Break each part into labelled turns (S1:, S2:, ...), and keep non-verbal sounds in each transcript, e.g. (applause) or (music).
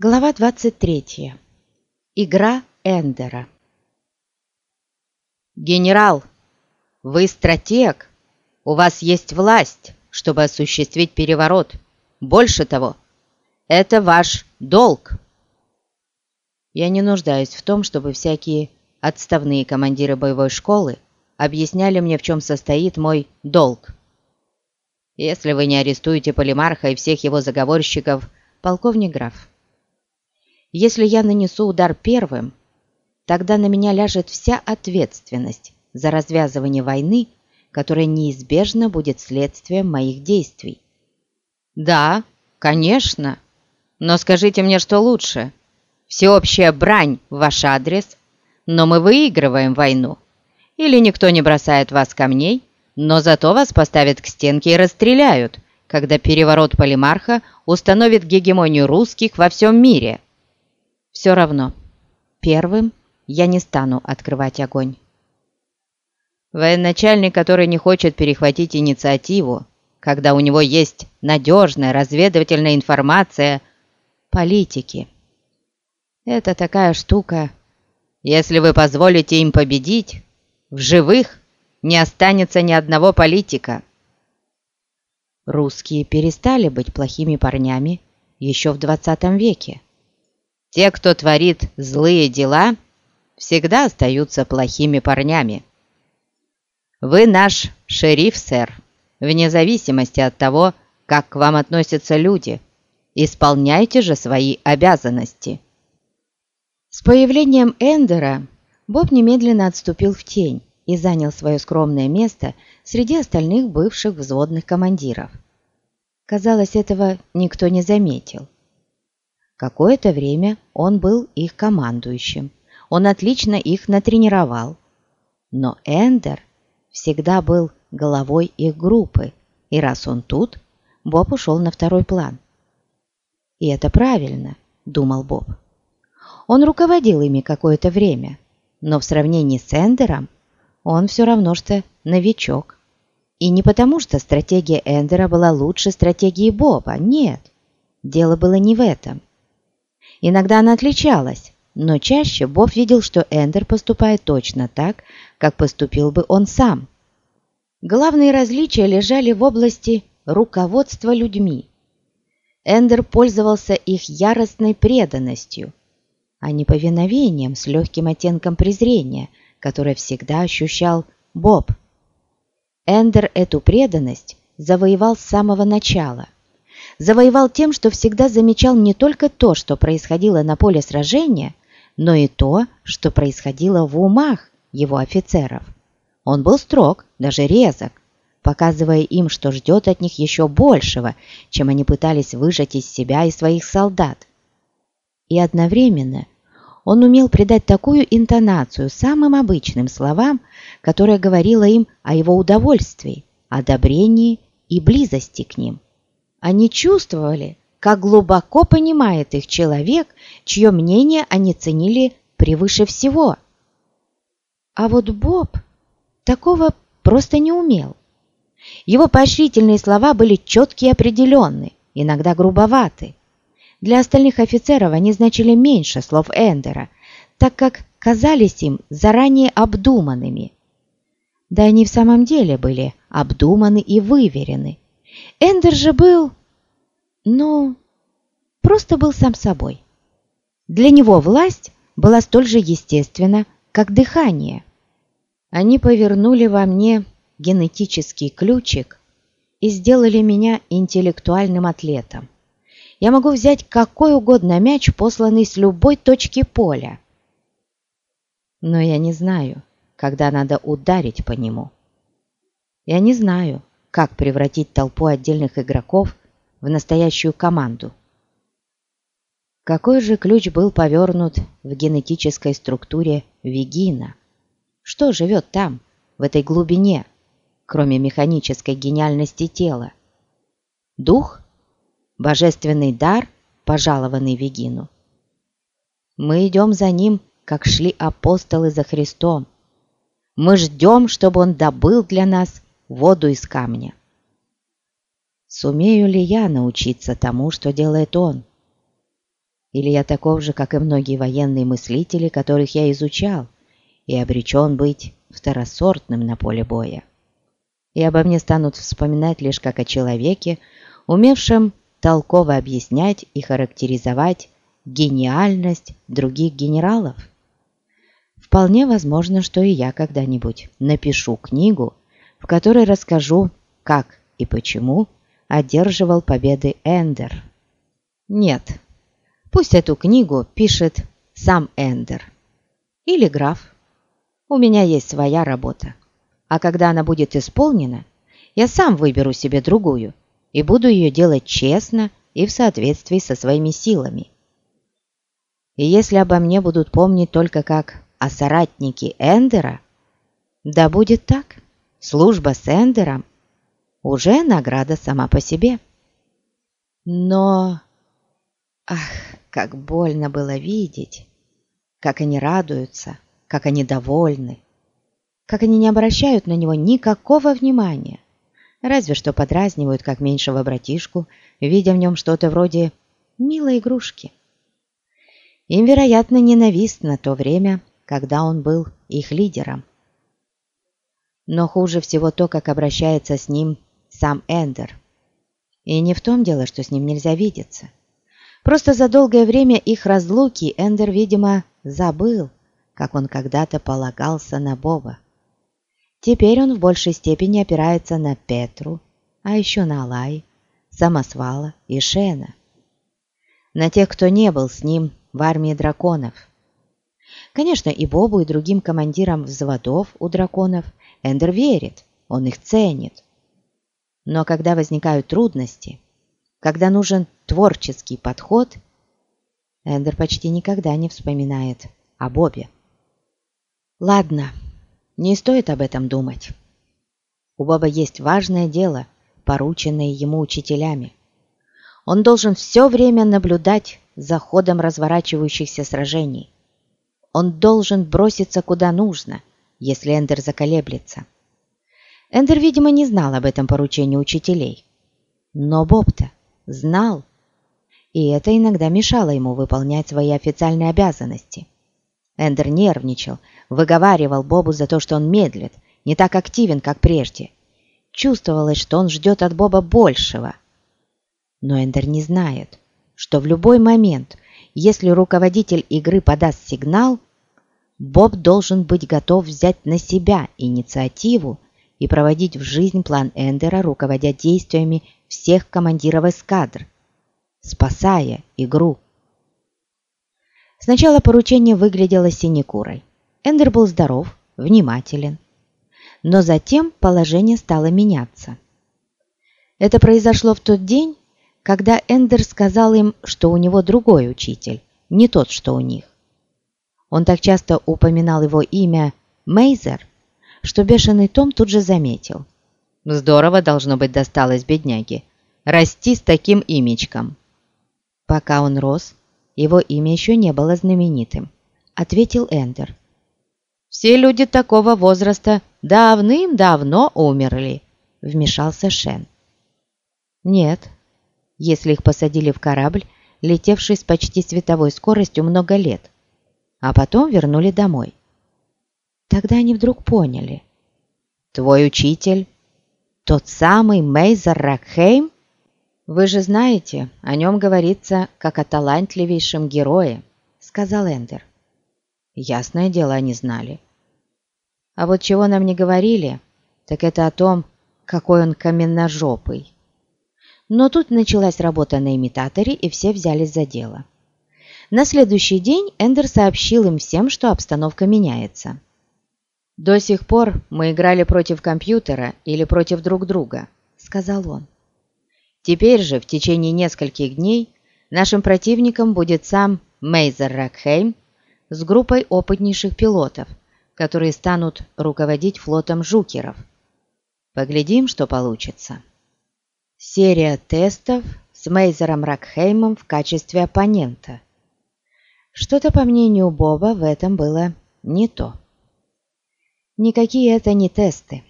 S1: Глава 23. Игра Эндера.
S2: «Генерал, вы стратег. У вас есть власть, чтобы осуществить переворот. Больше того, это ваш долг». Я не нуждаюсь в том, чтобы всякие отставные командиры боевой школы объясняли мне, в чем состоит мой долг. Если вы не арестуете Полимарха и всех его заговорщиков, полковник граф, если я нанесу удар первым, тогда на меня ляжет вся ответственность за развязывание войны, которая неизбежно будет следствием моих действий. Да, конечно. Но скажите мне, что лучше? Всеобщая брань в ваш адрес, но мы выигрываем войну. Или никто не бросает вас камней, но зато вас поставят к стенке и расстреляют, когда переворот Полимарха установит гегемонию русских во всем мире. Все равно, первым я не стану открывать огонь. Военачальник, который не хочет перехватить инициативу, когда у него есть надежная разведывательная информация политики. Это такая штука. Если вы позволите им победить, в живых не останется ни одного политика. Русские перестали быть плохими парнями еще в 20 веке. Те, кто творит злые дела, всегда остаются плохими парнями. Вы наш шериф, сэр, вне зависимости от того, как к вам относятся люди. Исполняйте же свои обязанности. С появлением Эндера Боб немедленно отступил в тень и занял свое скромное место среди остальных бывших взводных командиров. Казалось, этого никто не заметил. Какое-то время он был их командующим. Он отлично их натренировал. Но Эндер всегда был головой их группы, и раз он тут, Боб ушел на второй план. «И это правильно», — думал Боб. Он руководил ими какое-то время, но в сравнении с Эндером он все равно что новичок. И не потому, что стратегия Эндера была лучше стратегии Боба, нет. Дело было не в этом. Иногда она отличалась, но чаще Боб видел, что Эндер поступает точно так, как поступил бы он сам. Главные различия лежали в области руководства людьми. Эндер пользовался их яростной преданностью, а не повиновением с легким оттенком презрения, которое всегда ощущал Боб. Эндер эту преданность завоевал с самого начала – завоевал тем, что всегда замечал не только то, что происходило на поле сражения, но и то, что происходило в умах его офицеров. Он был строг, даже резок, показывая им, что ждет от них еще большего, чем они пытались выжать из себя и своих солдат. И одновременно он умел придать такую интонацию самым обычным словам, которая говорила им о его удовольствии, одобрении и близости к ним. Они чувствовали, как глубоко понимает их человек, чье мнение они ценили превыше всего. А вот Боб такого просто не умел. Его поощрительные слова были четкие и определенные, иногда грубоваты. Для остальных офицеров они значили меньше слов Эндера, так как казались им заранее обдуманными. Да они в самом деле были обдуманы и выверены, Эндер же был, ну, просто был сам собой. Для него власть была столь же естественна, как дыхание. Они повернули во мне генетический ключик и сделали меня интеллектуальным атлетом. Я могу взять какой угодно мяч, посланный с любой точки поля. Но я не знаю, когда надо ударить по нему. Я не знаю, как превратить толпу отдельных игроков в настоящую команду. Какой же ключ был повернут в генетической структуре Вегина? Что живет там, в этой глубине, кроме механической гениальности тела? Дух? Божественный дар, пожалованный Вегину? Мы идем за ним, как шли апостолы за Христом. Мы ждем, чтобы он добыл для нас воду из камня. Сумею ли я научиться тому, что делает он?
S1: Или я таков же, как и многие военные мыслители, которых я изучал, и обречен быть второсортным на поле боя. И обо мне станут вспоминать лишь как о человеке, умевшем толково объяснять и характеризовать гениальность других генералов. Вполне возможно, что и я когда-нибудь напишу книгу, в которой расскажу, как и почему одерживал победы Эндер. Нет, пусть эту книгу пишет сам Эндер или граф. У меня есть своя работа, а когда она будет исполнена, я сам выберу себе другую и буду ее делать честно и в соответствии со своими силами. И если обо мне будут помнить только как о соратнике Эндера, да будет так, служба с Эндером уже награда сама по себе. Но, ах, как больно было видеть, как они радуются, как они довольны, как они не обращают на него никакого внимания, разве что подразнивают как меньшего братишку, видя в нем что-то вроде милой игрушки. Им, вероятно, ненавистно то время, когда он был их лидером. Но хуже всего то, как обращается с ним сам Эндер. И не в том дело, что с ним нельзя видеться. Просто за долгое время их разлуки Эндер, видимо, забыл, как он когда-то полагался на Боба. Теперь он в большей степени опирается на Петру, а еще на Алай, Самосвала и Шена. На тех, кто не был с ним в армии драконов. Конечно, и Бобу, и другим командирам взводов у драконов Эндер верит, он их ценит. Но когда возникают трудности, когда нужен творческий подход, Эндер почти никогда не вспоминает о Бобе. Ладно, не стоит об этом думать. У Боба есть важное дело, порученное ему учителями. Он должен все время наблюдать за ходом разворачивающихся сражений. Он должен броситься куда нужно, если Эндер заколеблется. Эндер, видимо, не знал об этом поручении учителей. Но Боб-то знал, и это иногда мешало ему выполнять свои официальные обязанности. Эндер нервничал, выговаривал Бобу за то, что он медлит, не так активен, как прежде. Чувствовалось, что он ждет от Боба большего. Но Эндер не знает, что в любой момент, если руководитель игры подаст сигнал, Боб должен быть готов взять на себя инициативу и проводить в жизнь план Эндера, руководя действиями всех командиров эскадр, спасая игру. Сначала поручение выглядело синекурой. Эндер был здоров, внимателен. Но затем положение стало меняться. Это произошло в тот день, когда Эндер сказал им, что у него другой учитель, не тот, что у них. Он так часто упоминал его имя Мейзер, что бешеный Том тут же заметил. Здорово должно быть досталось бедняге. Расти с таким имечком. Пока он рос, его имя еще не было знаменитым, ответил Эндер. Все люди такого возраста давным-давно умерли, вмешался Шен. Нет, если их посадили в корабль, летевший с почти световой скоростью много лет, а потом вернули домой. Тогда они вдруг поняли. «Твой учитель? Тот самый Мейзер Ракхейм? Вы же знаете, о нем говорится как о талантливейшем герое», — сказал Эндер. Ясное дело, они знали. А вот чего нам не говорили, так это о том, какой он каменножопый. Но тут началась работа на имитаторе, и все взялись за дело. На следующий день Эндер сообщил им всем, что обстановка меняется. «До сих пор мы играли против компьютера или против друг друга», — сказал он. «Теперь же, в течение нескольких дней, нашим противником будет сам Мейзер Ракхейм с группой опытнейших пилотов, которые станут руководить флотом жукеров. Поглядим, что получится». Серия тестов с Мейзером Ракхеймом в качестве оппонента. Что-то, по мнению Боба, в этом было не то. Никакие это не тесты.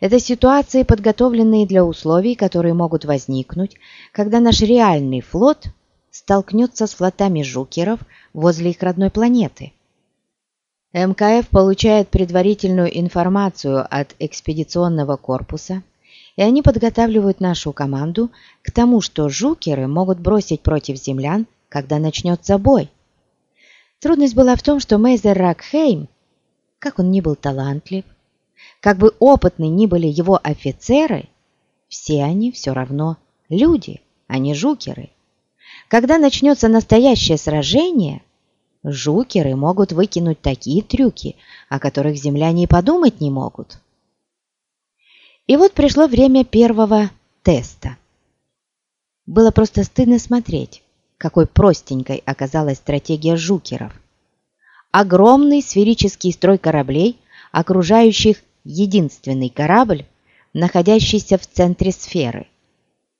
S1: Это ситуации, подготовленные для условий, которые могут возникнуть, когда наш реальный флот столкнется с флотами жукеров возле их родной планеты. МКФ получает предварительную информацию от экспедиционного корпуса, и они подготавливают нашу команду к тому, что жукеры могут бросить против землян, когда начнется бой. Трудность была в том, что Мейзер Ракхейм, как он ни был талантлив, как бы опытны ни были его офицеры, все они все равно люди, а не жукеры. Когда начнется настоящее сражение, жукеры могут выкинуть такие трюки, о которых земляне и подумать не могут. И вот пришло время первого теста. Было просто стыдно смотреть, какой простенькой оказалась стратегия жукеров. Огромный сферический строй кораблей, окружающих единственный корабль, находящийся в центре сферы.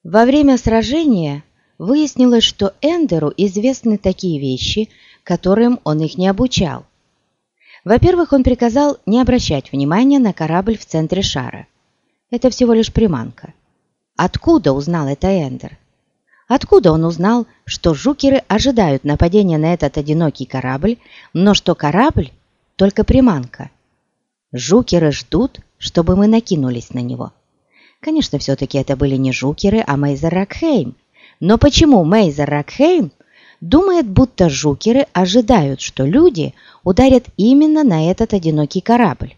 S1: Во время сражения выяснилось, что Эндеру известны такие вещи, которым он их не обучал. Во-первых, он приказал не обращать внимания на корабль в центре шара. Это всего лишь приманка. Откуда узнал это Эндер? Откуда он узнал, что жукеры ожидают нападения на этот одинокий корабль, но что корабль – только приманка? Жукеры ждут, чтобы мы накинулись на него. Конечно, все-таки это были не жукеры, а Мейзер Ракхейм. Но почему Мейзер Ракхейм думает, будто жукеры ожидают, что люди ударят именно на этот одинокий корабль?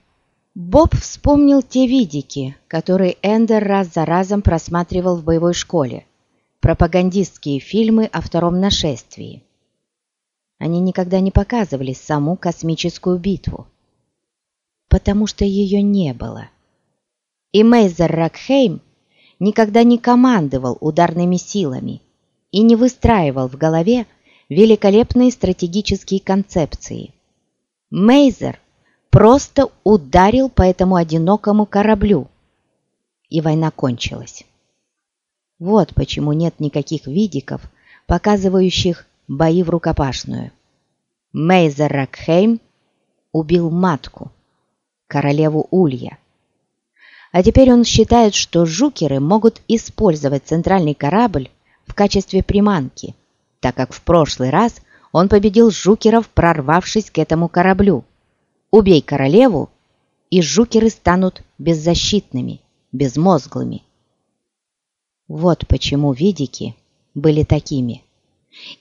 S1: Боб вспомнил те видики, которые Эндер раз за разом просматривал в боевой школе пропагандистские фильмы о втором нашествии. Они никогда не показывали саму космическую битву, потому что ее не было. И Мейзер Ракхейм никогда не командовал ударными силами и не выстраивал в голове великолепные стратегические концепции. Мейзер просто ударил по этому одинокому кораблю, и война кончилась. Вот почему нет никаких видиков, показывающих бои в рукопашную. Мейзер Ракхейм убил матку, королеву Улья. А теперь он считает, что жукеры могут использовать центральный корабль в качестве приманки, так как в прошлый раз он победил жукеров, прорвавшись к этому кораблю. Убей королеву, и жукеры станут беззащитными, безмозглыми. Вот почему видики были такими.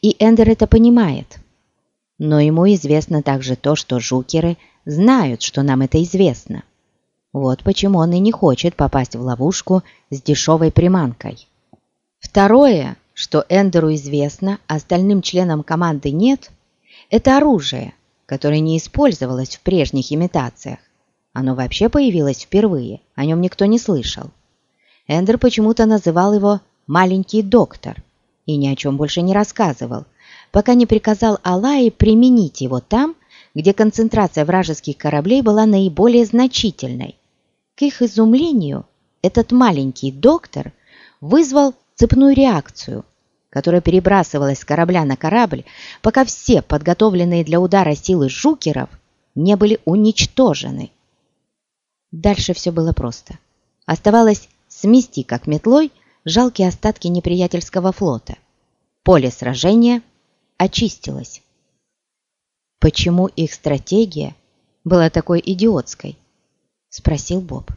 S1: И Эндер это понимает. Но ему известно также то, что жукеры знают, что нам это известно. Вот почему он и не хочет попасть в ловушку с дешевой приманкой. Второе, что Эндеру известно, остальным членам команды нет, это оружие, которое не использовалось в прежних имитациях. Оно вообще появилось впервые, о нем никто не слышал. Эндер почему-то называл его «маленький доктор» и ни о чем больше не рассказывал, пока не приказал Аллае применить его там, где концентрация вражеских кораблей была наиболее значительной. К их изумлению, этот маленький доктор вызвал цепную реакцию, которая перебрасывалась с корабля на корабль, пока все подготовленные для удара силы жукеров не были уничтожены. Дальше все было просто. Оставалось смести как метлой жалкие остатки неприятельского флота. Поле сражения очистилось. «Почему их стратегия была такой идиотской?» — спросил Боб.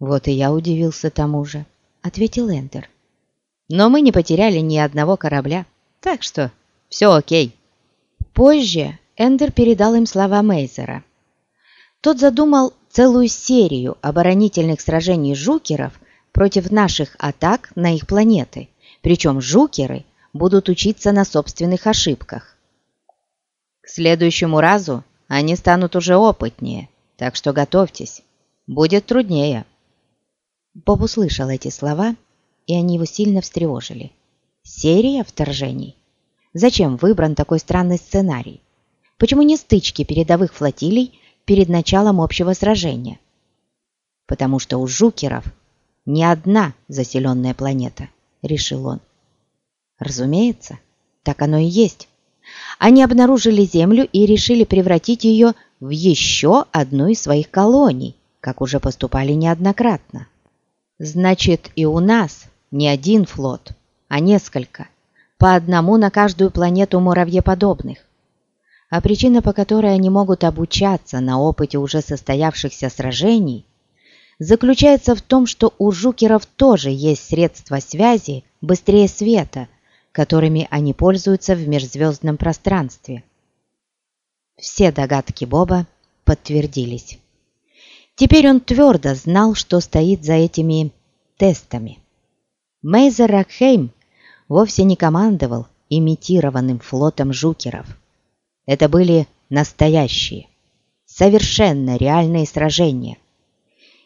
S1: «Вот и я удивился тому же», — ответил Эндер. «Но мы не потеряли ни одного корабля, так что все окей». Позже Эндер передал им слова Мейзера. Тот задумал целую серию оборонительных сражений жукеров против наших атак на их планеты, причем жукеры будут учиться на собственных ошибках. К следующему разу они станут уже опытнее, так что готовьтесь, будет труднее. Боб услышал эти слова, и они его сильно встревожили. Серия вторжений? Зачем выбран такой странный сценарий? Почему не стычки передовых флотилий перед началом общего сражения. Потому что у жукеров не одна заселенная планета, решил он. Разумеется, так оно и есть. Они обнаружили Землю и решили превратить ее в еще одну из своих колоний, как уже поступали неоднократно. Значит, и у нас не один флот, а несколько. по одному на каждую планету муравьеподобных. А причина, по которой они могут обучаться на опыте уже состоявшихся сражений, заключается в том, что у жукеров тоже есть средства связи быстрее света, которыми они пользуются в межзвездном пространстве. Все догадки Боба подтвердились. Теперь он твердо знал, что стоит за этими тестами. Мейзер Ракхейм вовсе не командовал имитированным флотом жукеров. Это были настоящие, совершенно реальные сражения.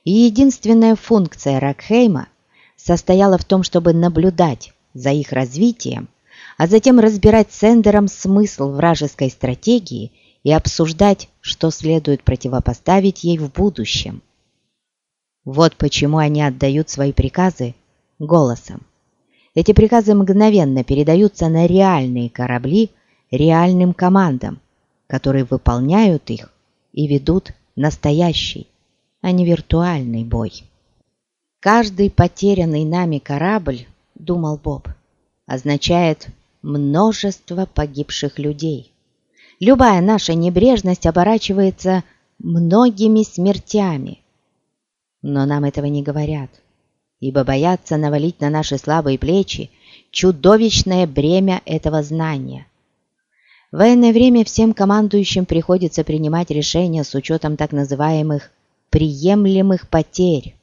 S1: И единственная функция Ракхейма состояла в том, чтобы наблюдать за их развитием, а затем разбирать с Эндером смысл вражеской стратегии и обсуждать, что следует противопоставить ей в будущем. Вот почему они отдают свои приказы голосом. Эти приказы мгновенно передаются на реальные корабли реальным командам, которые выполняют их и ведут настоящий, а не виртуальный бой. Каждый потерянный нами корабль, думал Боб, означает множество погибших людей. Любая наша небрежность оборачивается многими смертями. Но нам этого не говорят, ибо боятся навалить на наши слабые плечи чудовищное бремя этого знания. В военное время всем командующим приходится принимать решения с учетом так называемых «приемлемых потерь».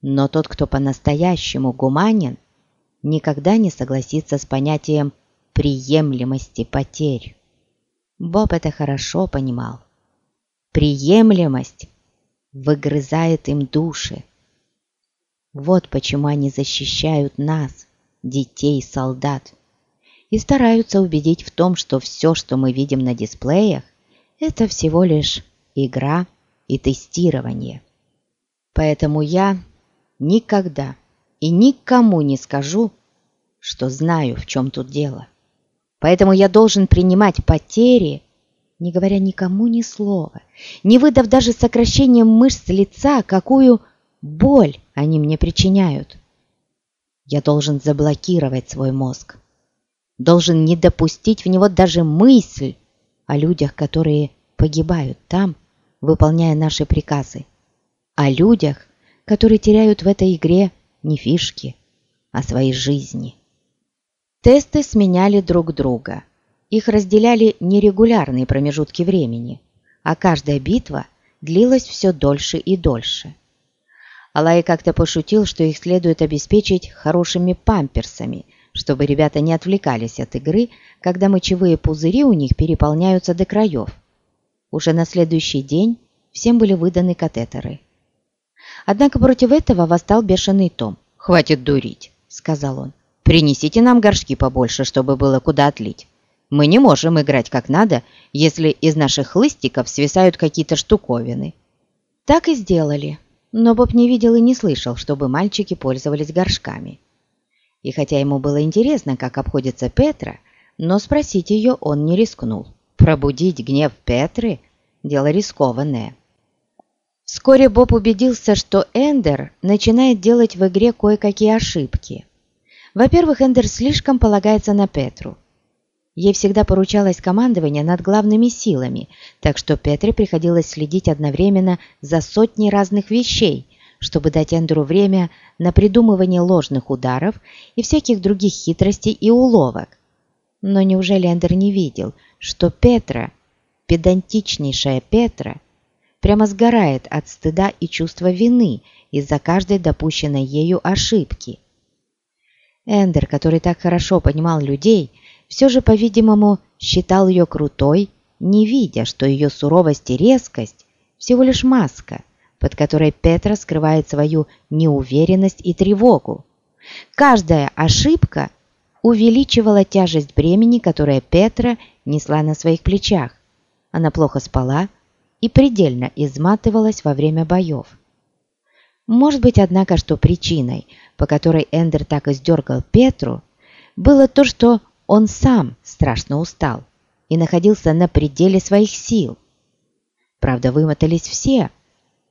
S1: Но тот, кто по-настоящему гуманен, никогда не согласится с понятием приемлемости потерь. Боб это хорошо понимал. Приемлемость выгрызает им души. Вот почему они защищают нас, детей, солдат, и стараются убедить в том, что все, что мы видим на дисплеях, это всего лишь игра и тестирование. Поэтому я никогда и никому не скажу, что знаю, в чем тут дело. Поэтому я должен принимать потери, не говоря никому ни слова, не выдав даже сокращением мышц лица, какую боль они мне причиняют. Я должен заблокировать свой мозг, должен не допустить в него даже мысль о людях, которые погибают там, выполняя наши приказы, о людях, которые теряют в этой игре не фишки, а свои жизни. Тесты сменяли друг друга. Их разделяли нерегулярные промежутки времени, а каждая битва длилась все дольше и дольше. Алай как-то пошутил, что их следует обеспечить хорошими памперсами, чтобы ребята не отвлекались от игры, когда мочевые пузыри у них переполняются до краев. Уже на следующий день всем были выданы катетеры. Однако против этого восстал бешеный Том. «Хватит дурить», — сказал он. Принесите нам горшки побольше, чтобы было куда отлить. Мы не можем играть как надо, если из наших хлыстиков свисают какие-то штуковины». Так и сделали, но Боб не видел и не слышал, чтобы мальчики пользовались горшками. И хотя ему было интересно, как обходится Петра, но спросить ее он не рискнул. Пробудить гнев Петры – дело рискованное. Вскоре Боб убедился, что Эндер начинает делать в игре кое-какие ошибки – во-первых, Эндер слишком полагается на Петру. Ей всегда поручалось командование над главными силами, так что Петре приходилось следить одновременно за сотней разных вещей, чтобы дать Эндеру время на придумывание ложных ударов и всяких других хитростей и уловок. Но неужели Эндер не видел, что Петра, педантичнейшая Петра, прямо сгорает от стыда и чувства вины из-за каждой допущенной ею ошибки – Эндер, который так хорошо понимал людей, все же, по-видимому, считал ее крутой, не видя, что ее суровость и резкость всего лишь маска, под которой Петра скрывает свою неуверенность и тревогу. Каждая ошибка увеличивала тяжесть бремени, которое Петра несла на своих плечах. Она плохо спала и предельно изматывалась во время боев. Может быть, однако, что причиной, по которой Эндер так издергал Петру, было то, что он сам страшно устал и находился на пределе своих сил. Правда, вымотались все.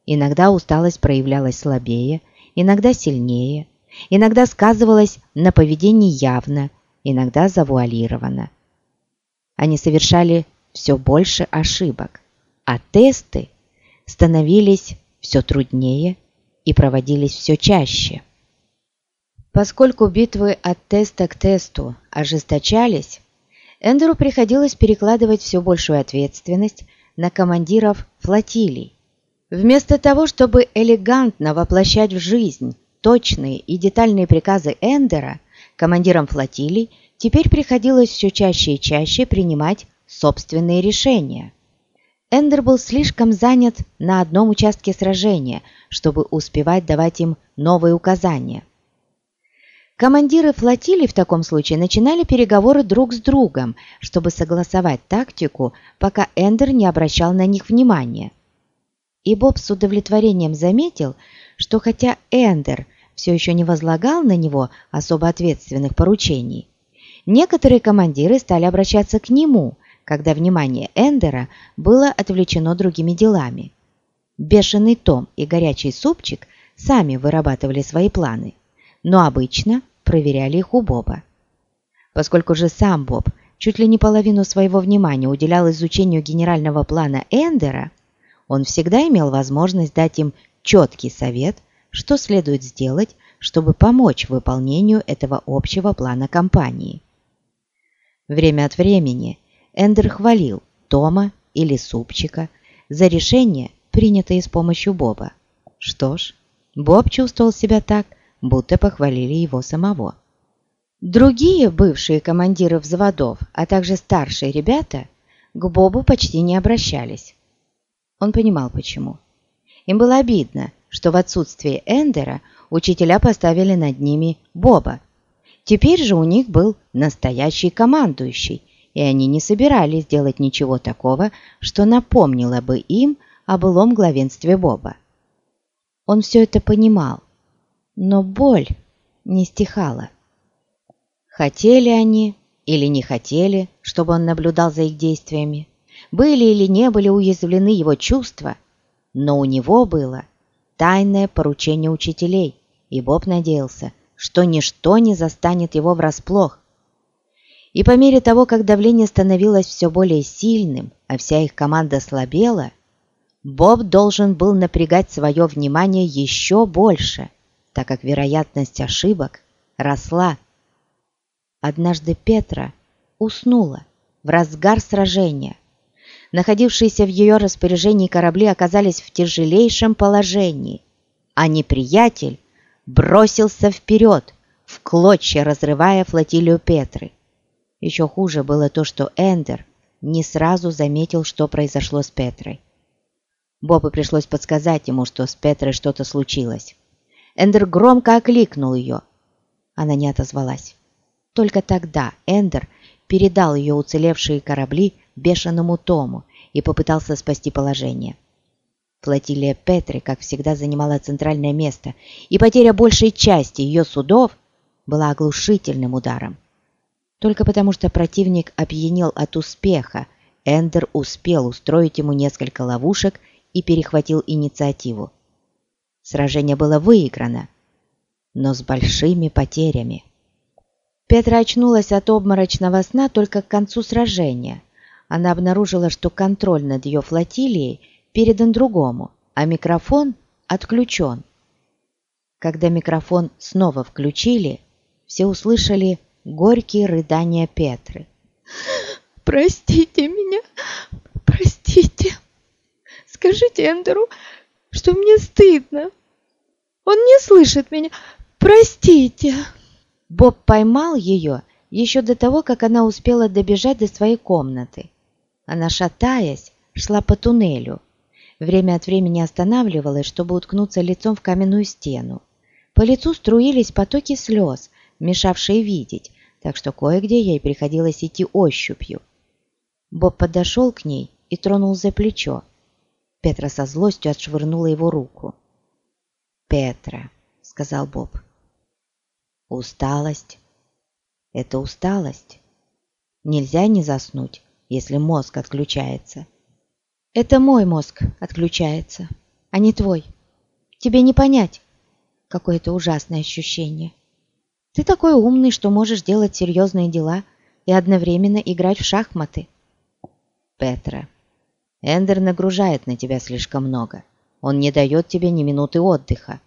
S1: Иногда усталость проявлялась слабее, иногда сильнее, иногда сказывалась на поведении явно, иногда завуалированно. Они совершали все больше ошибок, а тесты становились все труднее и проводились все чаще. Поскольку битвы от теста к тесту ожесточались, Эндеру приходилось перекладывать все большую ответственность на командиров флотилий. Вместо того, чтобы элегантно воплощать в жизнь точные и детальные приказы Эндера, командирам флотилий теперь приходилось все чаще и чаще принимать собственные решения. Эндер был слишком занят на одном участке сражения, чтобы успевать давать им новые указания. Командиры флотилий в таком случае начинали переговоры друг с другом, чтобы согласовать тактику, пока Эндер не обращал на них внимания. И Боб с удовлетворением заметил, что хотя Эндер все еще не возлагал на него особо ответственных поручений, некоторые командиры стали обращаться к нему, когда внимание Эндера было отвлечено другими делами. Бешеный Том и горячий супчик сами вырабатывали свои планы, но обычно проверяли их у Боба. Поскольку же сам Боб чуть ли не половину своего внимания уделял изучению генерального плана Эндера, он всегда имел возможность дать им четкий совет, что следует сделать, чтобы помочь выполнению этого общего плана компании. Время от времени Эндер хвалил Тома или Супчика за решение, принятое с помощью Боба. Что ж, Боб чувствовал себя так, будто похвалили его самого. Другие бывшие командиры взводов, а также старшие ребята, к Бобу почти не обращались. Он понимал, почему. Им было обидно, что в отсутствие Эндера учителя поставили над ними Боба. Теперь же у них был настоящий командующий, и они не собирались делать ничего такого, что напомнило бы им о былом главенстве Боба. Он все это понимал, но боль не стихала. Хотели они или не хотели, чтобы он наблюдал за их действиями, были или не были уязвлены его чувства, но у него было тайное поручение учителей, и Боб надеялся, что ничто не застанет его врасплох. И по мере того, как давление становилось все более сильным, а вся их команда слабела, Боб должен был напрягать свое внимание еще больше, так как вероятность ошибок росла. Однажды Петра уснула в разгар сражения. Находившиеся в ее распоряжении корабли оказались в тяжелейшем положении, а неприятель бросился вперед, в клочья разрывая флотилию Петры. Еще хуже было то, что Эндер не сразу заметил, что произошло с Петрой. Бобу пришлось подсказать ему, что с Петрой что-то случилось. Эндер громко окликнул ее. Она не отозвалась. Только тогда Эндер передал ее уцелевшие корабли бешеному Тому и попытался спасти положение. Флотилия Петры, как всегда, занимала центральное место, и потеря большей части ее судов была оглушительным ударом. Только потому, что противник опьянел от успеха, Эндер успел устроить ему несколько ловушек и перехватил инициативу. Сражение было выиграно, но с большими потерями. Петра очнулась от обморочного сна только к концу сражения. Она обнаружила, что контроль над ее флотилией передан другому, а микрофон отключен. Когда микрофон снова включили, все услышали горькие рыдания Петры.
S3: «Простите меня, простите. Скажите Эндеру, что мне стыдно. Он не слышит меня. Простите!»
S1: Боб поймал ее еще до того, как она успела добежать до своей комнаты. Она, шатаясь, шла по туннелю. Время от времени останавливалась, чтобы уткнуться лицом в каменную стену. По лицу струились потоки слез, мешавшие видеть, так что кое-где ей приходилось идти ощупью. Боб подошел к ней и тронул за плечо. Петра со злостью отшвырнула его руку. «Петра», — сказал Боб, — «усталость — это усталость. Нельзя не заснуть, если мозг отключается».
S3: «Это мой мозг отключается, а не твой. Тебе не понять, какое это ужасное ощущение». Ты такой умный, что можешь делать серьезные дела и одновременно играть в шахматы.
S1: Петра, Эндер нагружает на тебя слишком много. Он не дает тебе ни минуты отдыха.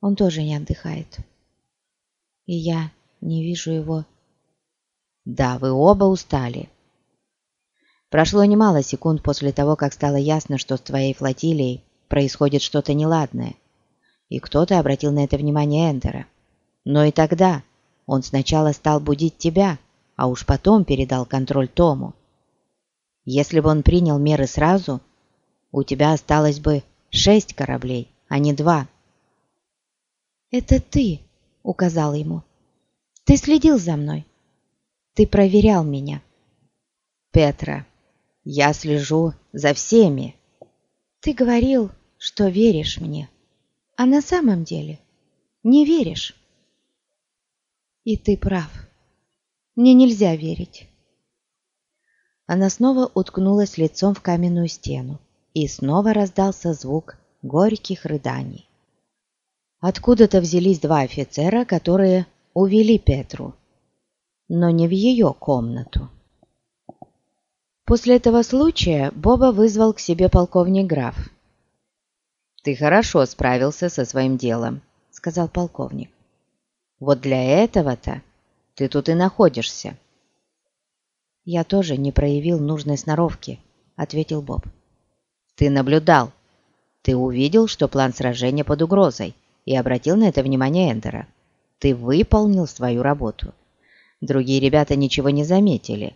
S3: Он тоже не отдыхает. И я не вижу его.
S1: Да, вы оба устали. Прошло немало секунд после того, как стало ясно, что с твоей флотилией происходит что-то неладное. И кто-то обратил на это внимание Эндера. Но и тогда он сначала стал будить тебя, а уж потом передал контроль Тому. Если бы он принял меры сразу, у тебя осталось бы шесть кораблей, а не два.
S3: «Это ты», — указал ему. «Ты следил за мной. Ты проверял меня».
S1: «Петра, я слежу за всеми».
S3: «Ты говорил, что веришь мне, а на самом деле не веришь». «И ты прав. Мне нельзя верить».
S1: Она снова уткнулась лицом в каменную стену, и снова раздался звук горьких рыданий. Откуда-то взялись два офицера, которые увели Петру, но не в ее комнату. После этого случая Боба вызвал к себе полковник граф. «Ты хорошо справился со своим делом», — сказал полковник. «Вот для этого-то ты тут и находишься». «Я тоже не проявил нужной сноровки», — ответил Боб. «Ты наблюдал. Ты увидел, что план сражения под угрозой, и обратил на это внимание Эндера. Ты выполнил свою работу. Другие ребята ничего не заметили,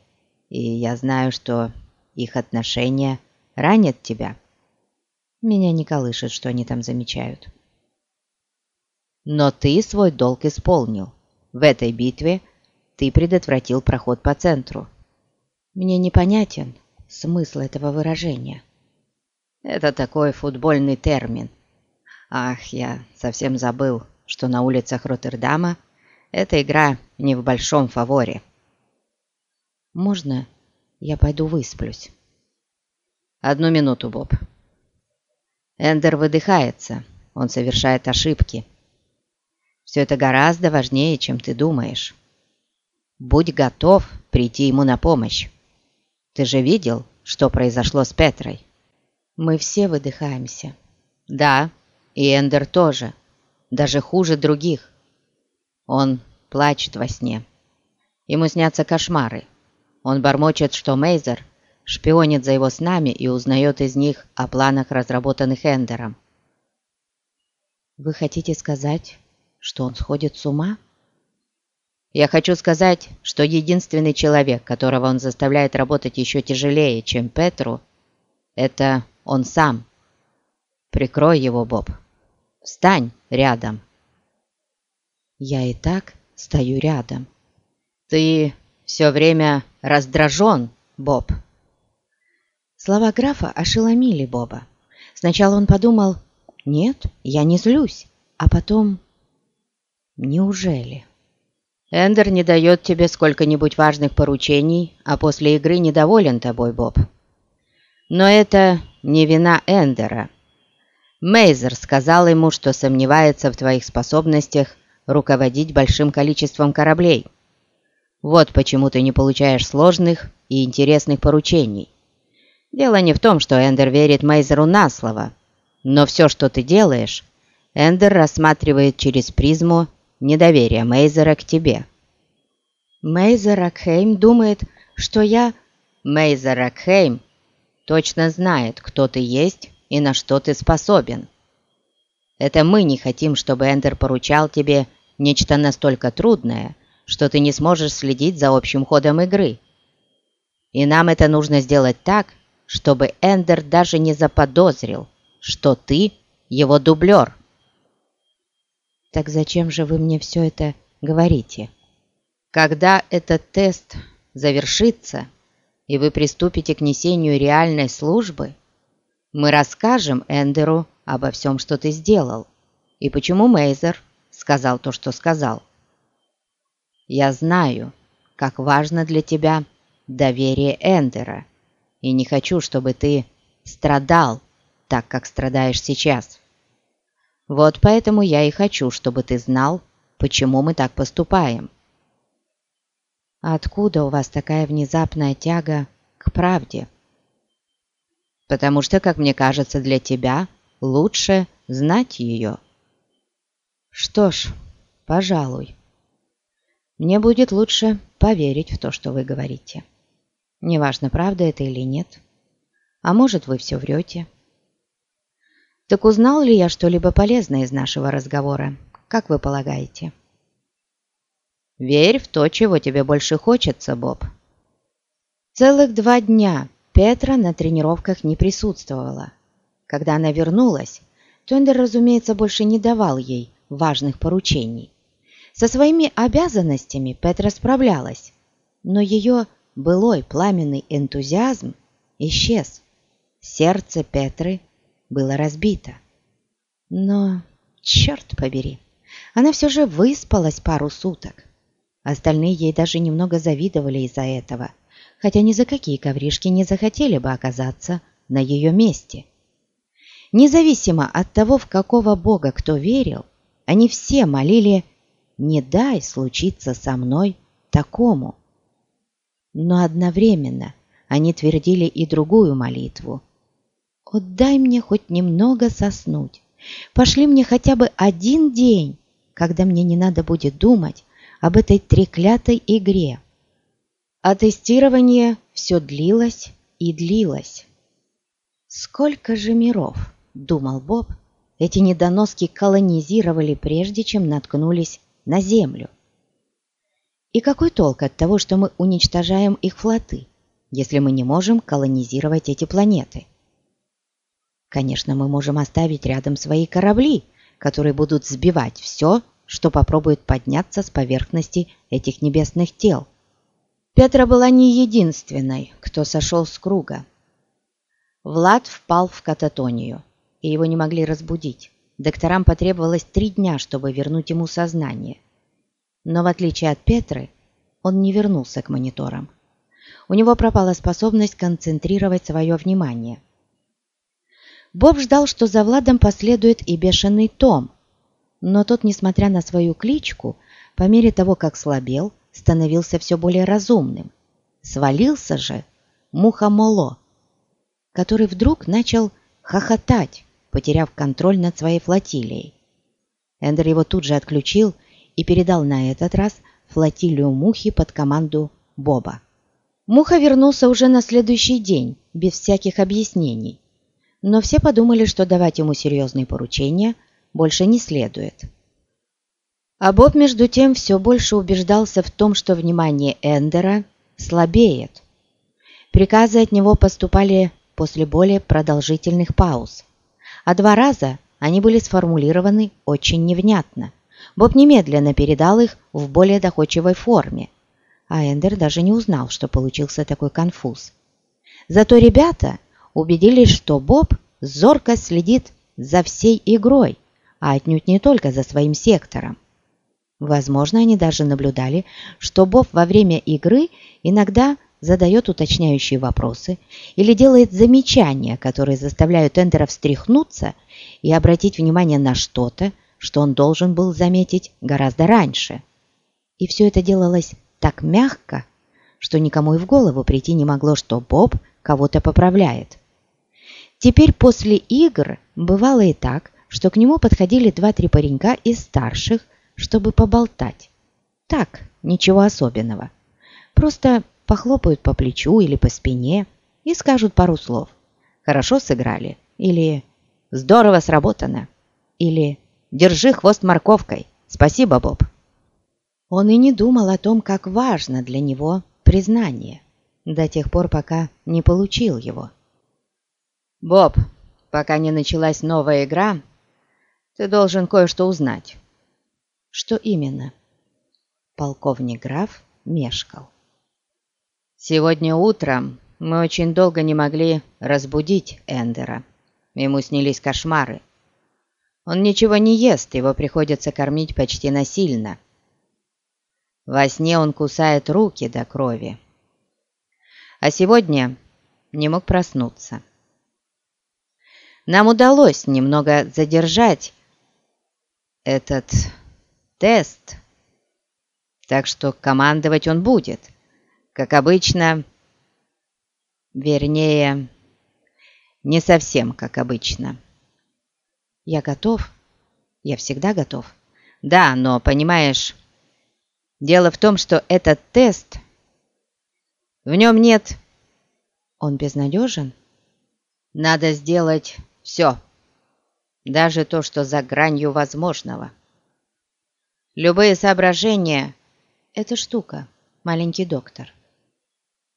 S1: и я знаю, что их отношения ранят тебя. Меня не колышет, что они там замечают. Но ты свой долг исполнил. В этой битве ты предотвратил проход по центру. Мне непонятен смысл этого выражения. Это такой футбольный термин. Ах, я совсем забыл, что на улицах Роттердама эта игра не в большом фаворе. Можно я пойду высплюсь? Одну минуту, Боб. Эндер выдыхается, он совершает ошибки. Все это гораздо важнее, чем ты думаешь. Будь готов прийти ему на помощь. Ты же видел, что произошло с Петрой? Мы все выдыхаемся. Да, и Эндер тоже. Даже хуже других. Он плачет во сне. Ему снятся кошмары. Он бормочет, что Мейзер шпионит за его снами и узнает из них о планах, разработанных Эндером. Вы хотите сказать, что он сходит с ума? Я хочу сказать, что единственный человек, которого он заставляет работать еще тяжелее, чем Петру, это он сам. Прикрой его, Боб. Встань рядом. Я и так стою рядом. Ты все время раздражен, Боб. Слова графа ошеломили Боба. Сначала он подумал, нет, я не злюсь, а потом, неужели... Эндер не дает тебе сколько-нибудь важных поручений, а после игры недоволен тобой, Боб. Но это не вина Эндера. Мейзер сказал ему, что сомневается в твоих способностях руководить большим количеством кораблей. Вот почему ты не получаешь сложных и интересных поручений. Дело не в том, что Эндер верит Мейзеру на слово, но все, что ты делаешь, Эндер рассматривает через призму недоверие Мейзера к тебе. Мейзер Ракхейм думает, что я... Мейзер Ракхейм точно знает, кто ты есть и на что ты способен. Это мы не хотим, чтобы Эндер поручал тебе нечто настолько трудное, что ты не сможешь следить за общим ходом игры. И нам это нужно сделать так, чтобы Эндер даже не заподозрил, что ты его дублер. Так зачем же вы мне все это говорите? Когда этот тест завершится, и вы приступите к несению реальной службы, мы расскажем Эндеру обо всем, что ты сделал, и почему Мейзер сказал то, что сказал. Я знаю, как важно для тебя доверие Эндера, и не хочу, чтобы ты страдал так, как страдаешь сейчас. Вот поэтому я и хочу, чтобы ты знал,
S2: почему мы так поступаем.
S1: Откуда у вас такая внезапная тяга к правде?
S2: Потому что, как мне кажется, для тебя лучше знать ее.
S1: Что ж, пожалуй. Мне будет лучше поверить в то, что вы говорите. Неважно, правда это или нет. А может, вы все врете. Так узнал ли я что-либо полезное из нашего разговора? Как вы полагаете?
S2: Верь в то, чего тебе больше хочется, Боб.
S1: Целых два дня Петра на тренировках не присутствовала. Когда она вернулась, Тендер, разумеется, больше не давал ей важных поручений. Со своими обязанностями Петра справлялась, но ее былой пламенный энтузиазм исчез. Сердце Петры было разбито. Но, черт побери, она все же выспалась пару суток. Остальные ей даже немного завидовали из-за этого, хотя ни за какие ковришки не захотели бы оказаться на ее месте. Независимо от того, в какого бога кто верил, они все молили «Не дай случиться со мной такому». Но одновременно они твердили и другую молитву. «Отдай мне хоть немного соснуть. Пошли мне хотя бы один день, когда мне не надо будет думать об этой треклятой игре». А тестирование все длилось и длилось. «Сколько же миров?» — думал Боб. «Эти недоноски колонизировали, прежде чем наткнулись на Землю. И какой толк от того, что мы уничтожаем их флоты, если мы не можем колонизировать эти планеты? Конечно, мы можем оставить рядом свои корабли, которые будут сбивать все, что попробует подняться с поверхности этих небесных тел. Петра была не единственной, кто сошел с круга. Влад впал в кататонию, и его не могли разбудить. Докторам потребовалось три дня, чтобы вернуть ему сознание. Но в отличие от Петры, он не вернулся к мониторам. У него пропала способность концентрировать свое внимание. Боб ждал, что за Владом последует и бешеный Том, но тот, несмотря на свою кличку, по мере того, как слабел, становился все более разумным. Свалился же Мухомоло, который вдруг начал хохотать, потеряв контроль над своей флотилией. Эндер его тут же отключил и передал на этот раз флотилию Мухи под команду Боба. Муха вернулся уже на следующий день, без всяких объяснений. Но все подумали, что давать ему серьезные поручения больше не следует. А Боб, между тем, все больше убеждался в том, что внимание Эндера слабеет. Приказы от него поступали после более продолжительных пауз а два раза они были сформулированы очень невнятно. Боб немедленно передал их в более доходчивой форме, а Эндер даже не узнал, что получился такой конфуз. Зато ребята убедились, что Боб зорко следит за всей игрой, а отнюдь не только за своим сектором. Возможно, они даже наблюдали, что Боб во время игры иногда задает уточняющие вопросы или делает замечания, которые заставляют Эндера встряхнуться и обратить внимание на что-то, что он должен был заметить гораздо раньше. И все это делалось так мягко, что никому и в голову прийти не могло, что Боб кого-то поправляет. Теперь после игр бывало и так, что к нему подходили два-три паренька из старших, чтобы поболтать. Так, ничего особенного. Просто похлопают по плечу или по спине и скажут пару слов. «Хорошо сыграли» или «Здорово сработано» или «Держи хвост морковкой». Спасибо, Боб. Он и не думал о том, как важно для него признание, до тех пор, пока не получил его. «Боб, пока не началась новая игра, ты должен кое-что узнать». «Что именно?» Полковник граф мешкал. Сегодня утром мы очень долго не могли разбудить Эндера. Ему снились кошмары. Он ничего не ест, его приходится кормить почти насильно. Во сне он кусает руки до крови. А сегодня не мог проснуться. Нам удалось немного задержать этот
S2: тест. Так что командовать он будет, как обычно, вернее, не совсем как обычно.
S1: Я готов. Я всегда готов.
S2: Да, но, понимаешь, дело в том, что этот тест, в нем нет...
S1: Он безнадежен?
S2: Надо сделать все, даже то, что за гранью возможного. Любые соображения...
S1: Эта штука, маленький доктор.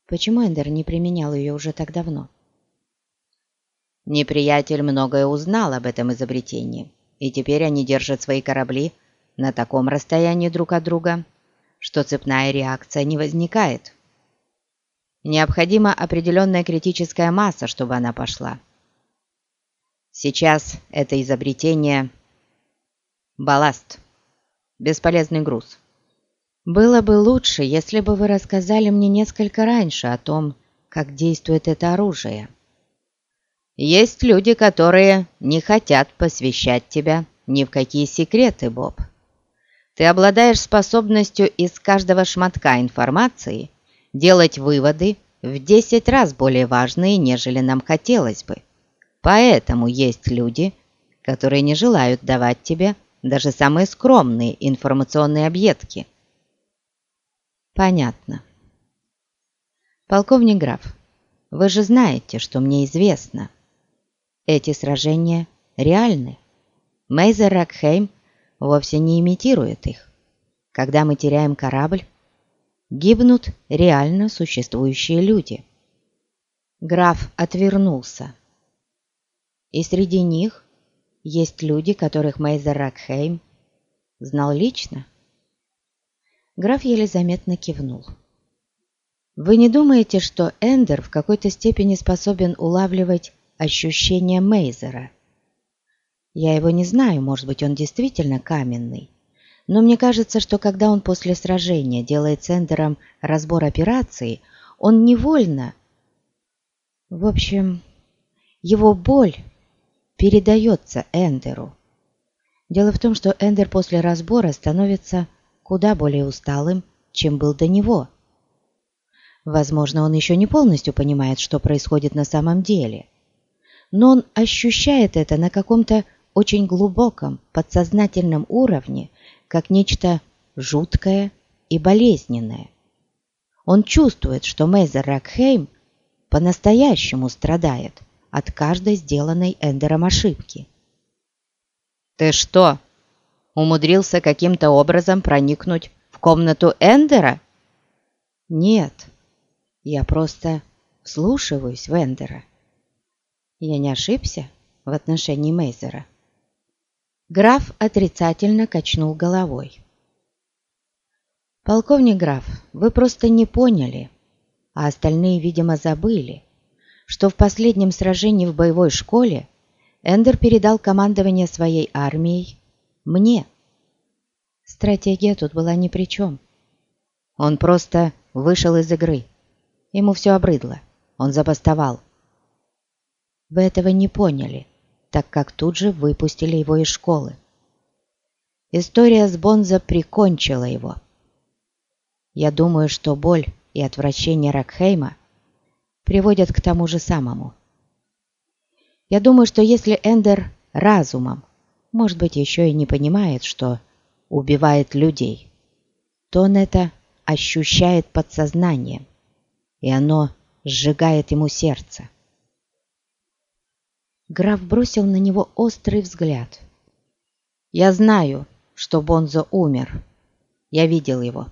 S1: Почему Эндер не применял ее уже так давно?
S2: Неприятель многое узнал об этом изобретении, и теперь они держат свои корабли на таком расстоянии друг от друга, что цепная реакция не возникает. Необходима определенная критическая масса, чтобы она пошла. Сейчас это изобретение – балласт, бесполезный груз.
S1: Было бы лучше, если бы вы рассказали мне несколько раньше о том, как действует это оружие.
S2: Есть люди, которые не хотят посвящать тебя ни в какие секреты, Боб. Ты обладаешь способностью из каждого шматка информации делать выводы в 10 раз более важные, нежели нам хотелось бы. Поэтому есть люди, которые не желают давать тебе даже самые скромные информационные объедки.
S1: Понятно. Полковник граф, вы же знаете, что мне известно. Эти сражения реальны. Мейзер Ракхейм вовсе не имитирует их. Когда мы теряем корабль, гибнут реально существующие люди. Граф отвернулся. И среди них есть люди, которых Мейзер Ракхейм знал лично. Граф еле заметно кивнул. Вы не думаете, что Эндер в какой-то степени способен улавливать ощущения Мейзера? Я его не знаю, может быть, он действительно каменный. Но мне кажется, что когда он после сражения делает с Эндером разбор операции, он невольно... В общем, его боль передается Эндеру. Дело в том, что Эндер после разбора становится куда более усталым, чем был до него. Возможно, он еще не полностью понимает, что происходит на самом деле. Но он ощущает это на каком-то очень глубоком, подсознательном уровне, как нечто жуткое и болезненное. Он чувствует, что Мейзер Ракхейм по-настоящему страдает от каждой сделанной Эндером ошибки.
S2: «Ты что, умудрился каким-то образом проникнуть в комнату Эндера?»
S1: «Нет, я просто вслушиваюсь в Эндера. Я не ошибся в отношении Мейзера?» Граф отрицательно качнул головой. «Полковник граф, вы просто не поняли, а остальные, видимо, забыли, что в последнем сражении в боевой школе Эндер передал командование своей армией мне. Стратегия тут была ни при чем. Он просто вышел из игры. Ему все обрыдло. Он забастовал. Вы этого не поняли так как тут же выпустили его из школы. История с Бонза прикончила его. Я думаю, что боль и отвращение Ракхейма приводят к тому же самому. Я думаю, что если Эндер разумом, может быть, еще и не понимает, что убивает людей, то он это ощущает подсознанием, и оно сжигает ему сердце. Граф бросил на него острый взгляд. «Я знаю, что Бонзо умер. Я видел его.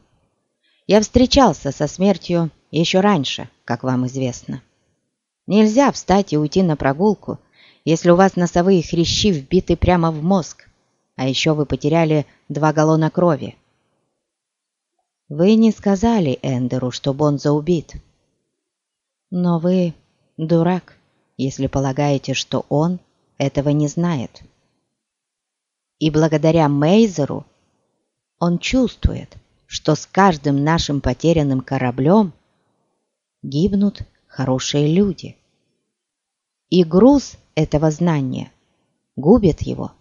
S1: Я встречался со смертью еще раньше, как вам известно. Нельзя встать и уйти на прогулку, если у вас носовые хрящи вбиты прямо в мозг, а еще вы потеряли два галлона крови. Вы не сказали Эндеру, что Бонзо убит. Но вы дурак если полагаете, что он этого не знает. И благодаря Мейзеру он чувствует, что с каждым нашим потерянным кораблем гибнут хорошие люди. И груз этого знания губит его.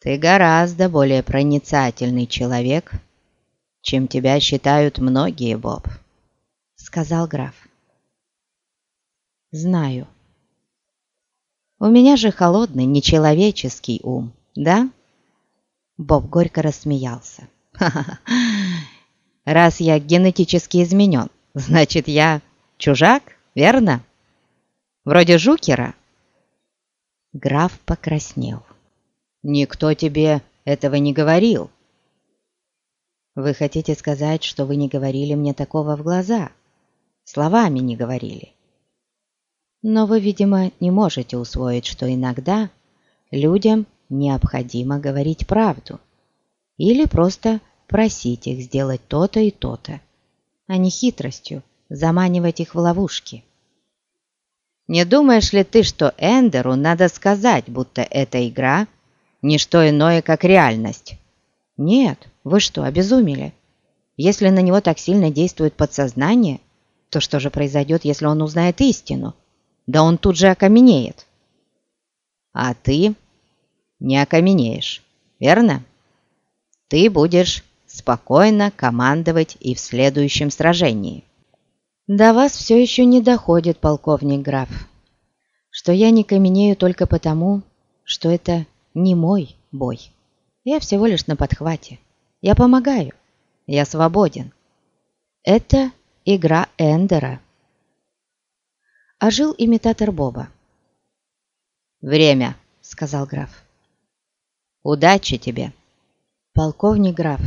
S2: «Ты гораздо более проницательный человек, чем тебя считают многие, Боб», — сказал граф.
S1: «Знаю. У меня же холодный, нечеловеческий ум, да?» Боб горько рассмеялся. (laughs) «Ха-ха-ха! Раз я генетически изменен, значит, я чужак, верно? Вроде Жукера?» Граф покраснел. «Никто тебе этого не говорил». «Вы хотите сказать, что вы не говорили мне такого в глаза? Словами не говорили?» «Но вы, видимо, не можете усвоить, что иногда людям необходимо говорить правду или просто просить их сделать то-то и то-то, а не хитростью заманивать их в ловушки. Не думаешь ли ты, что Эндеру надо сказать, будто эта игра – не что иное, как реальность? Нет, вы что, обезумели? Если на него так сильно действует подсознание, то что же произойдет, если он узнает истину? Да он тут же окаменеет. А ты не окаменеешь, верно? Ты будешь спокойно командовать и в следующем сражении. До вас все еще не доходит, полковник граф, что я не каменею только потому, что это не мой бой. Я всего лишь на подхвате. Я помогаю. Я свободен. Это игра Эндера. Ожил имитатор Боба. «Время», — сказал граф. «Удачи тебе!» «Полковник граф,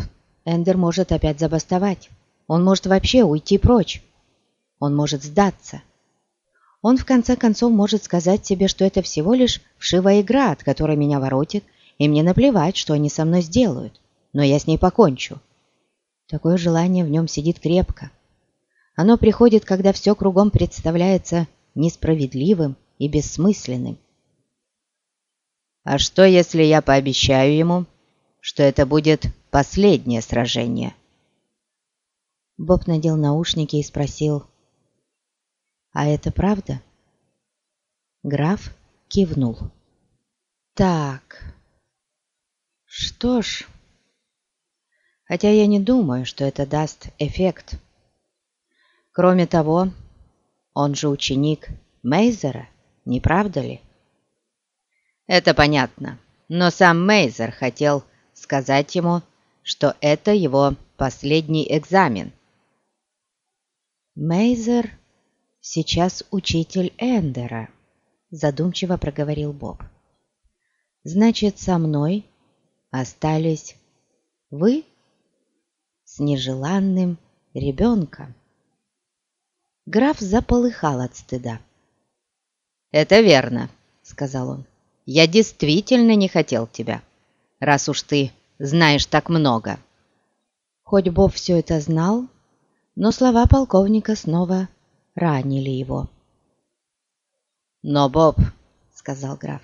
S1: Эндер может опять забастовать. Он может вообще уйти прочь. Он может сдаться. Он в конце концов может сказать себе, что это всего лишь вшивая игра, от которой меня воротит, и мне наплевать, что они со мной сделают, но я с ней покончу. Такое желание в нем сидит крепко. Оно приходит, когда все кругом представляется несправедливым и бессмысленным. А что, если я пообещаю ему, что это будет последнее сражение. Боб надел наушники и спросил, «А это правда?» Граф кивнул. «Так, что ж, хотя я не думаю, что это даст эффект. Кроме того, он же ученик Мейзера, не правда ли?» «Это понятно, но сам Мейзер хотел сказать ему, что это его последний экзамен. «Мейзер сейчас учитель Эндера», — задумчиво проговорил Боб. «Значит, со мной остались вы с нежеланным ребенком». Граф заполыхал от стыда. «Это верно», — сказал он. «Я действительно не хотел тебя раз уж ты знаешь так много». Хоть Боб все это знал, но слова полковника снова ранили его. «Но, Боб», — сказал граф,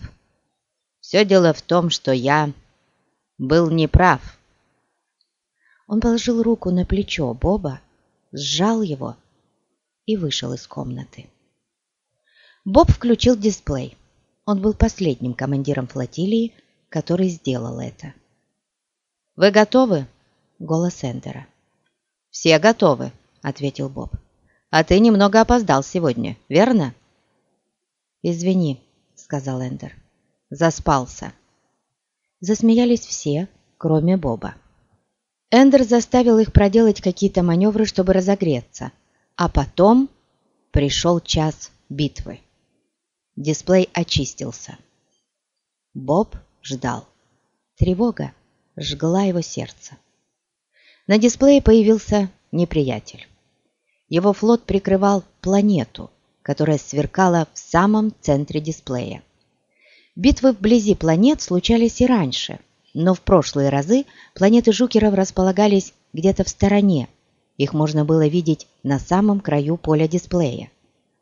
S1: — «все дело в том, что я был неправ». Он положил руку на плечо Боба, сжал его и вышел из комнаты. Боб включил дисплей. Он был последним командиром флотилии, который сделал это. «Вы готовы?» — голос Эндера. «Все готовы», — ответил Боб. «А ты немного опоздал сегодня, верно?» «Извини», — сказал Эндер. «Заспался». Засмеялись все, кроме Боба. Эндер заставил их проделать какие-то маневры, чтобы разогреться, а потом пришел час битвы. Дисплей очистился. Боб ждал. Тревога жгла его сердце. На дисплее появился неприятель. Его флот прикрывал планету, которая сверкала в самом центре дисплея. Битвы вблизи планет случались и раньше, но в прошлые разы планеты Жукеров располагались где-то в стороне. Их можно было видеть на самом краю поля дисплея.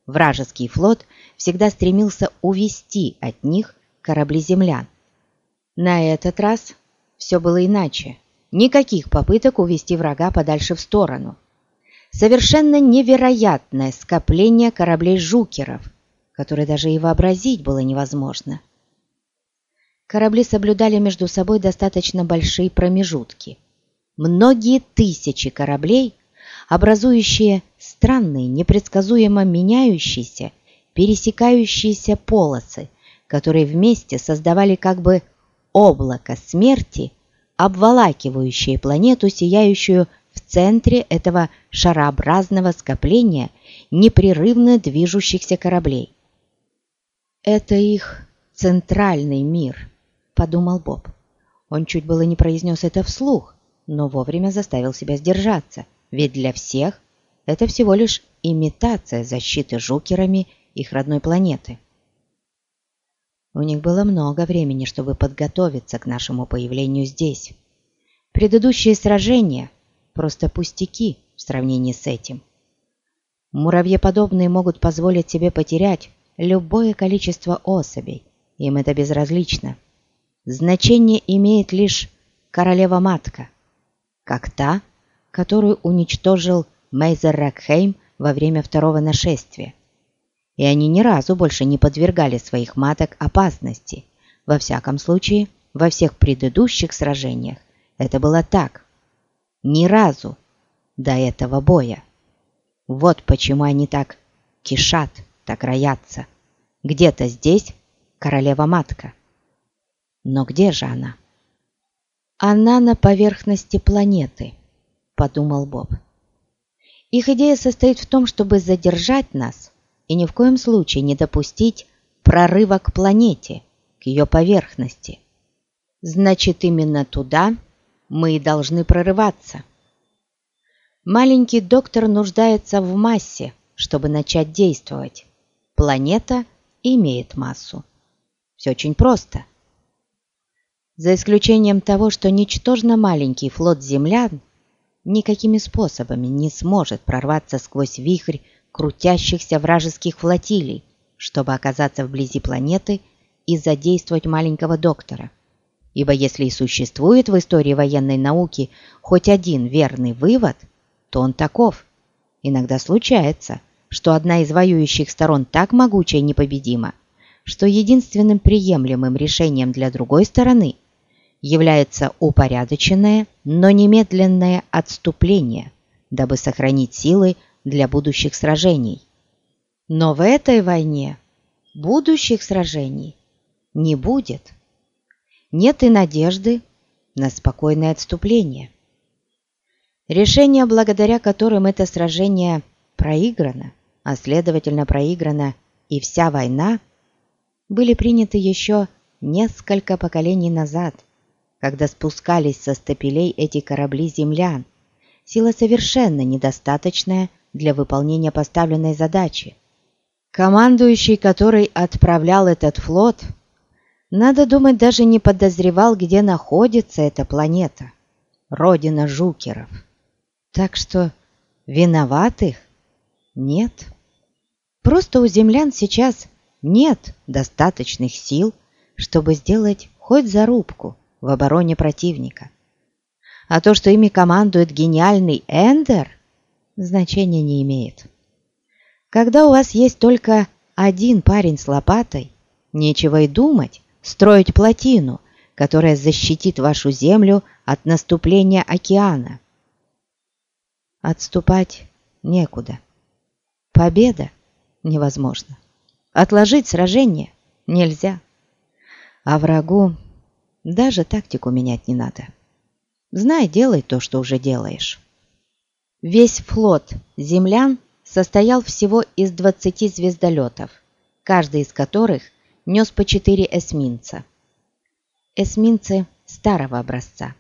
S1: Вражеский флот всегда стремился увести от них корабли землян, на этот раз все было иначе. Никаких попыток увести врага подальше в сторону. Совершенно невероятное скопление кораблей «Жукеров», которые даже и вообразить было невозможно. корабли соблюдали между собой достаточно большие промежутки. Многие тысячи кораблей, образующие странные, непредсказуемо меняющиеся, пересекающиеся полосы, которые вместе создавали как бы облако смерти, обволакивающее планету, сияющую в центре этого шарообразного скопления непрерывно движущихся кораблей. «Это их центральный мир», — подумал Боб. Он чуть было не произнес это вслух, но вовремя заставил себя сдержаться, ведь для всех это всего лишь имитация защиты жукерами их родной планеты. У них было много времени, чтобы подготовиться к нашему появлению здесь. Предыдущие сражения – просто пустяки в сравнении с этим. Муравьеподобные могут позволить себе потерять любое количество особей, им это безразлично. Значение имеет лишь королева-матка, как та, которую уничтожил Мейзер Ракхейм во время второго нашествия и они ни разу больше не подвергали своих маток опасности. Во всяком случае, во всех предыдущих сражениях это было так. Ни разу до этого боя. Вот почему они так кишат, так роятся. Где-то здесь королева-матка. Но где же она? Она на поверхности планеты, подумал Боб. Их идея состоит в том, чтобы задержать нас и ни в коем случае не допустить прорыва к планете, к ее поверхности. Значит, именно туда мы и должны прорываться. Маленький доктор нуждается в массе, чтобы начать действовать. Планета имеет массу. Все очень просто. За исключением того, что ничтожно маленький флот землян никакими способами не сможет прорваться сквозь вихрь крутящихся вражеских флотилий, чтобы оказаться вблизи планеты и задействовать маленького доктора. Ибо если и существует в истории военной науки хоть один верный вывод, то он таков. Иногда случается, что одна из воюющих сторон так могуча и непобедима, что единственным приемлемым решением для другой стороны является упорядоченное, но немедленное отступление, дабы сохранить силы для будущих сражений. Но в этой войне будущих сражений не будет. Нет и надежды на спокойное отступление. Решения, благодаря которым это сражение проиграно, а следовательно проиграна и вся война, были приняты еще несколько поколений назад, когда спускались со стапелей эти корабли землян, сила совершенно недостаточная для выполнения поставленной задачи. Командующий, который отправлял этот флот, надо думать, даже не подозревал, где находится эта планета, родина жукеров. Так что виноватых нет. Просто у землян сейчас нет достаточных сил, чтобы сделать хоть зарубку в обороне противника. А то, что ими командует гениальный Эндер – значения не имеет. Когда у вас есть только один парень с лопатой, нечего и думать строить плотину, которая защитит вашу землю от наступления океана. Отступать некуда. Победа невозможно. Отложить сражение нельзя. А врагу даже тактику менять не надо. Знай, делай то, что уже делаешь. Весь флот землян состоял всего из 20 звездолетов, каждый из которых нес по 4 эсминца. Эсминцы старого образца,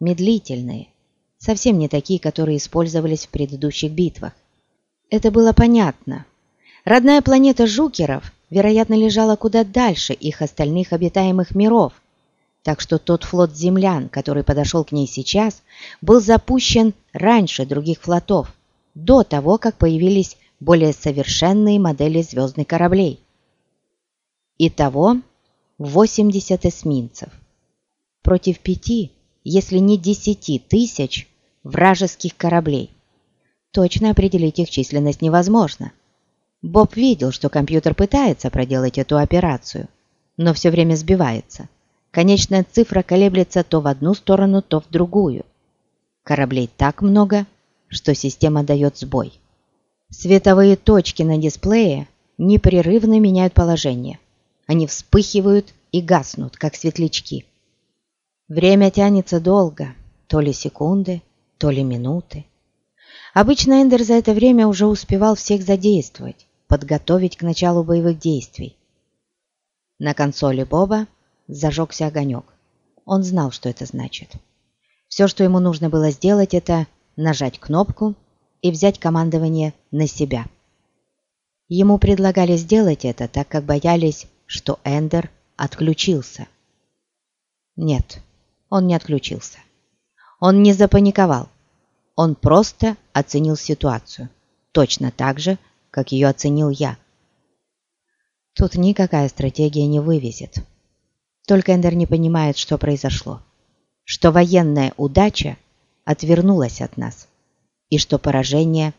S1: медлительные, совсем не такие, которые использовались в предыдущих битвах. Это было понятно. Родная планета Жукеров, вероятно, лежала куда дальше их остальных обитаемых миров, так что тот флот землян, который подошел к ней сейчас, был запущен раньше других флотов, до того, как появились более совершенные модели звездных кораблей. Итого 80 эсминцев против пяти, если не десяти тысяч вражеских кораблей. Точно определить их численность невозможно. Боб видел, что компьютер пытается проделать эту операцию, но все время сбивается – Конечная цифра колеблется то в одну сторону, то в другую. Кораблей так много, что система дает сбой. Световые точки на дисплее непрерывно меняют положение. Они вспыхивают и гаснут, как светлячки. Время тянется долго, то ли секунды, то ли минуты. Обычно Эндер за это время уже успевал всех задействовать, подготовить к началу боевых действий. На консоли Боба зажегся огонек. Он знал, что это значит. Все, что ему нужно было сделать, это нажать кнопку и взять командование на себя. Ему предлагали сделать это, так как боялись, что Эндер отключился. Нет, он не отключился. Он не запаниковал. Он просто оценил ситуацию. Точно так же, как ее оценил я. Тут никакая стратегия не вывезет. Только Эндер не понимает, что произошло. Что военная удача отвернулась от нас. И что поражение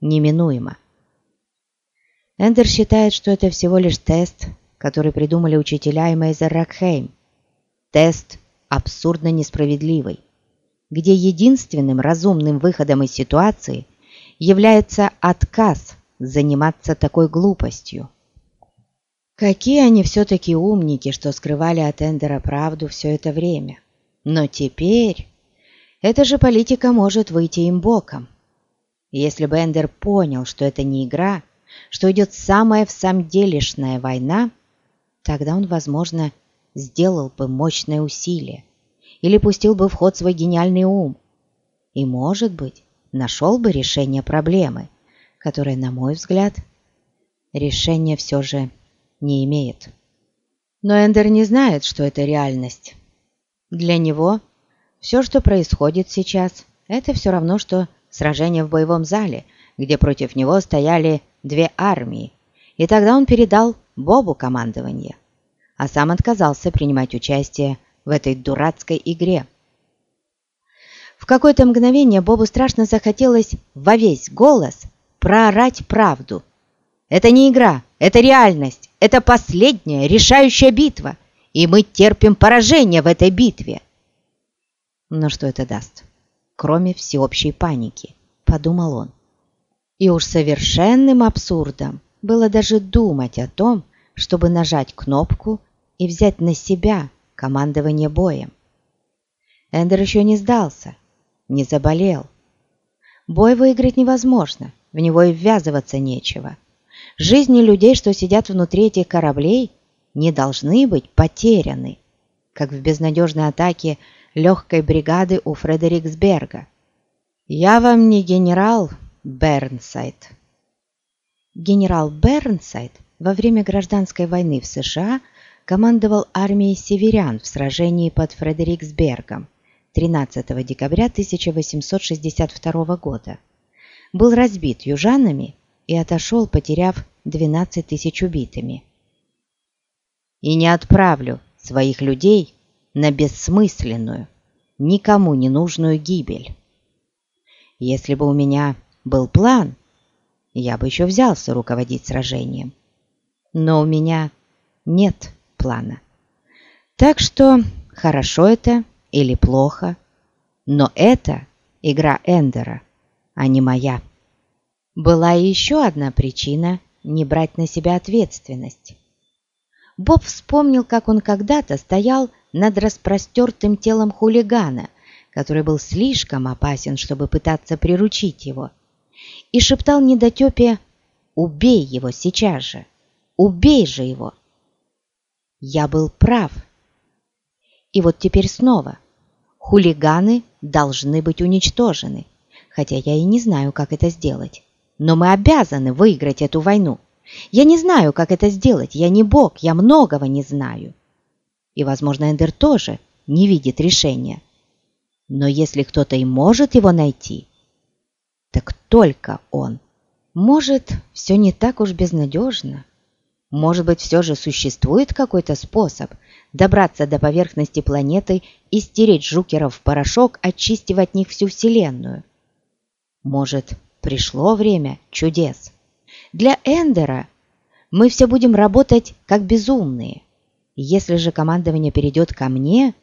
S1: неминуемо. Эндер считает, что это всего лишь тест, который придумали учителя и Мейзер Ракхейм. Тест абсурдно несправедливый, где единственным разумным выходом из ситуации является отказ заниматься такой глупостью. Какие они все-таки умники, что скрывали от Эндера правду все это время. Но теперь эта же политика может выйти им боком. Если бы Эндер понял, что это не игра, что идет самая в самом делешная война, тогда он, возможно, сделал бы мощное усилие или пустил бы в ход свой гениальный ум. И, может быть, нашел бы решение проблемы, которое, на мой взгляд, решение все же не имеет. Но Эндер не знает, что это реальность. Для него все, что происходит сейчас, это все равно, что сражение в боевом зале, где против него стояли две армии, и тогда он передал Бобу командование, а сам отказался принимать участие в этой дурацкой игре. В какое-то мгновение Бобу страшно захотелось во весь голос проорать правду. «Это не игра, это реальность! Это последняя решающая битва, и мы терпим поражение в этой битве. Но что это даст? Кроме всеобщей паники, подумал он. И уж совершенным абсурдом было даже думать о том, чтобы нажать кнопку и взять на себя командование боем. Эндер еще не сдался, не заболел. Бой выиграть невозможно, в него и ввязываться нечего. Жизни людей, что сидят внутри этих кораблей, не должны быть потеряны, как в безнадежной атаке легкой бригады у Фредериксберга. «Я вам не генерал Бернсайд». Генерал Бернсайд во время гражданской войны в США командовал армией северян в сражении под Фредериксбергом 13 декабря 1862 года. Был разбит южанами и отошел, потеряв 12 тысяч убитыми. И не отправлю своих людей на бессмысленную, никому не нужную гибель. Если бы у меня был план, я бы еще взялся руководить сражением. Но у меня нет плана. Так что хорошо это или плохо, но это игра Эндера, а не моя. Была и еще одна причина не брать на себя ответственность. Боб вспомнил, как он когда-то стоял над распростертым телом хулигана, который был слишком опасен, чтобы пытаться приручить его, и шептал недотепе «Убей его сейчас же! Убей же его!» Я был прав. И вот теперь снова. Хулиганы должны быть уничтожены, хотя я и не знаю, как это сделать. Но мы обязаны выиграть эту войну. Я не знаю, как это сделать. Я не бог, я многого не знаю. И, возможно, Эндер тоже не видит решения. Но если кто-то и может его найти, так только он. Может, все не так уж безнадежно. Может быть, все же существует какой-то способ добраться до поверхности планеты и стереть жукеров в порошок, очистив от них всю Вселенную. Может, Пришло время чудес. Для Эндера мы все будем работать как безумные. Если же командование перейдет ко мне,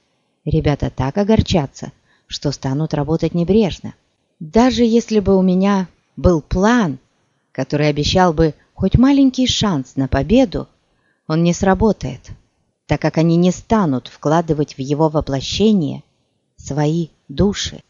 S1: ребята так огорчатся, что станут работать небрежно. Даже если бы у меня был план, который обещал бы хоть маленький шанс на победу, он не сработает, так как они не станут вкладывать в его воплощение свои души.